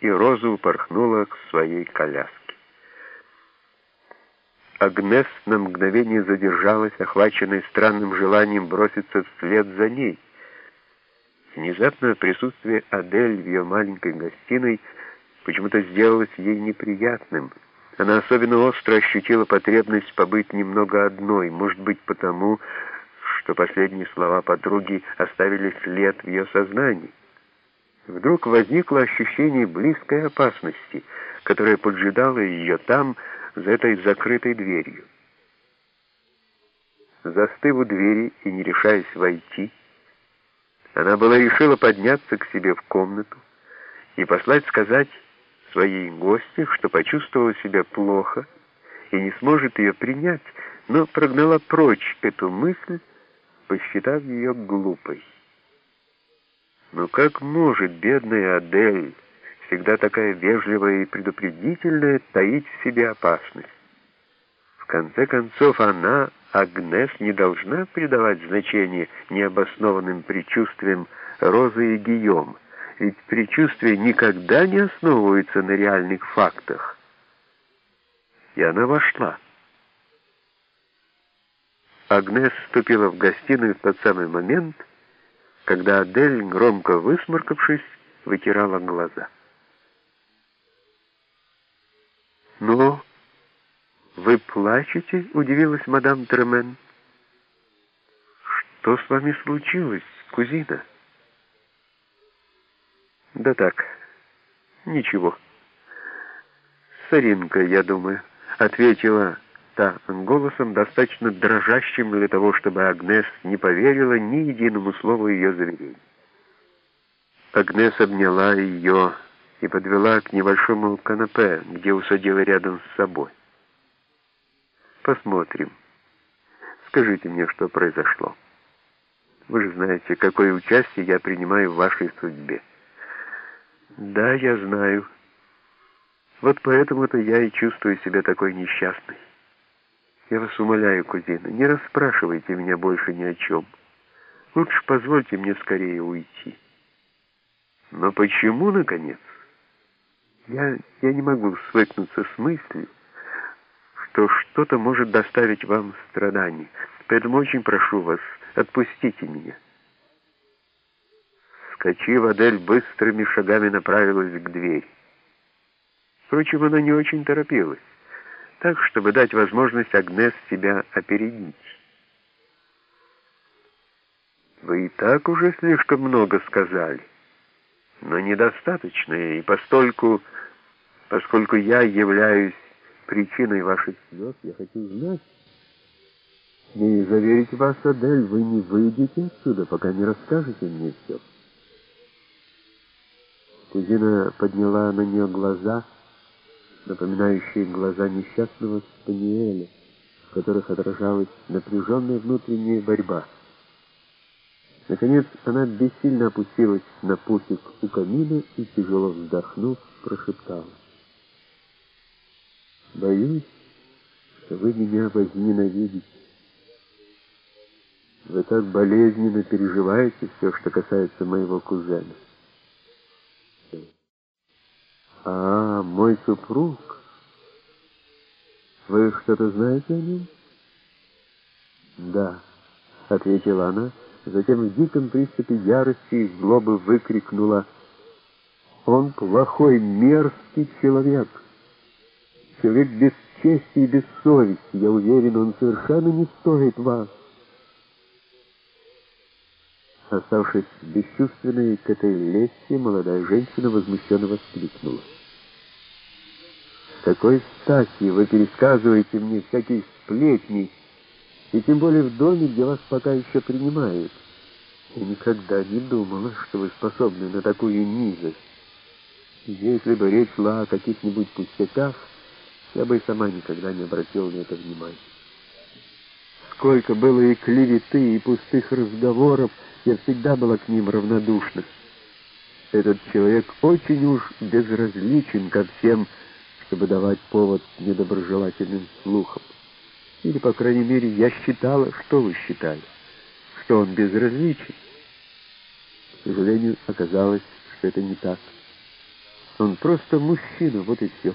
и Роза упорхнула к своей коляске. Агнес на мгновение задержалась, охваченная странным желанием броситься вслед за ней. Внезапно присутствие Адель в ее маленькой гостиной почему-то сделалось ей неприятным. Она особенно остро ощутила потребность побыть немного одной, может быть потому, что последние слова подруги оставили след в ее сознании. Вдруг возникло ощущение близкой опасности, которая поджидала ее там, за этой закрытой дверью. Застыв у двери и не решаясь войти, она была решила подняться к себе в комнату и послать сказать своей гости, что почувствовала себя плохо и не сможет ее принять, но прогнала прочь эту мысль, посчитав ее глупой. Но как может бедная Адель, всегда такая вежливая и предупредительная, таить в себе опасность? В конце концов, она, Агнес, не должна придавать значение необоснованным предчувствиям Розы и Гийом, ведь предчувствия никогда не основываются на реальных фактах. И она вошла. Агнес вступила в гостиную в тот самый момент, когда Адель, громко высморкавшись, вытирала глаза. «Ну, вы плачете?» — удивилась мадам Тремен. «Что с вами случилось, кузина?» «Да так, ничего. Саринка, я думаю», — ответила та голосом, достаточно дрожащим для того, чтобы Агнес не поверила ни единому слову ее заверений. Агнес обняла ее и подвела к небольшому канапе, где усадила рядом с собой. «Посмотрим. Скажите мне, что произошло. Вы же знаете, какое участие я принимаю в вашей судьбе». «Да, я знаю. Вот поэтому-то я и чувствую себя такой несчастной». Я вас умоляю, кузина, не расспрашивайте меня больше ни о чем. Лучше позвольте мне скорее уйти. Но почему, наконец? Я, я не могу свыкнуться с мыслью, что что-то может доставить вам страдания. Поэтому очень прошу вас, отпустите меня. Скочив, Адель быстрыми шагами направилась к двери. Впрочем, она не очень торопилась так, чтобы дать возможность Агнес себя опередить. Вы и так уже слишком много сказали, но недостаточно, и постольку, поскольку я являюсь причиной ваших слез, я хочу знать, и заверить вас, Адель, вы не выйдете отсюда, пока не расскажете мне все. Кузина подняла на нее глаза — напоминающие глаза несчастного Спаниеля, в которых отражалась напряженная внутренняя борьба. Наконец она бессильно опустилась на пусик у камина и, тяжело вздохнув, прошептала. «Боюсь, что вы меня возненавидите. Вы так болезненно переживаете все, что касается моего кузена. «А, мой супруг. Вы что-то знаете о нем?» «Да», — ответила она, затем в диком приступе ярости и злобы выкрикнула «Он плохой, мерзкий человек, человек без чести и без совести. Я уверен, он совершенно не стоит вас». Оставшись бесчувственной к этой лести, молодая женщина возмущенно воскликнула какой стати вы пересказываете мне всякие сплетни, и тем более в доме, где вас пока еще принимают? Я никогда не думала, что вы способны на такую низость. Если бы речь шла о каких-нибудь пустяках, я бы и сама никогда не обратила на это внимания. Сколько было и клеветы, и пустых разговоров, я всегда была к ним равнодушна. Этот человек очень уж безразличен ко всем чтобы давать повод недоброжелательным слухам. Или, по крайней мере, я считала, что вы считали, что он безразличен. К сожалению, оказалось, что это не так. Он просто мужчина, вот и все.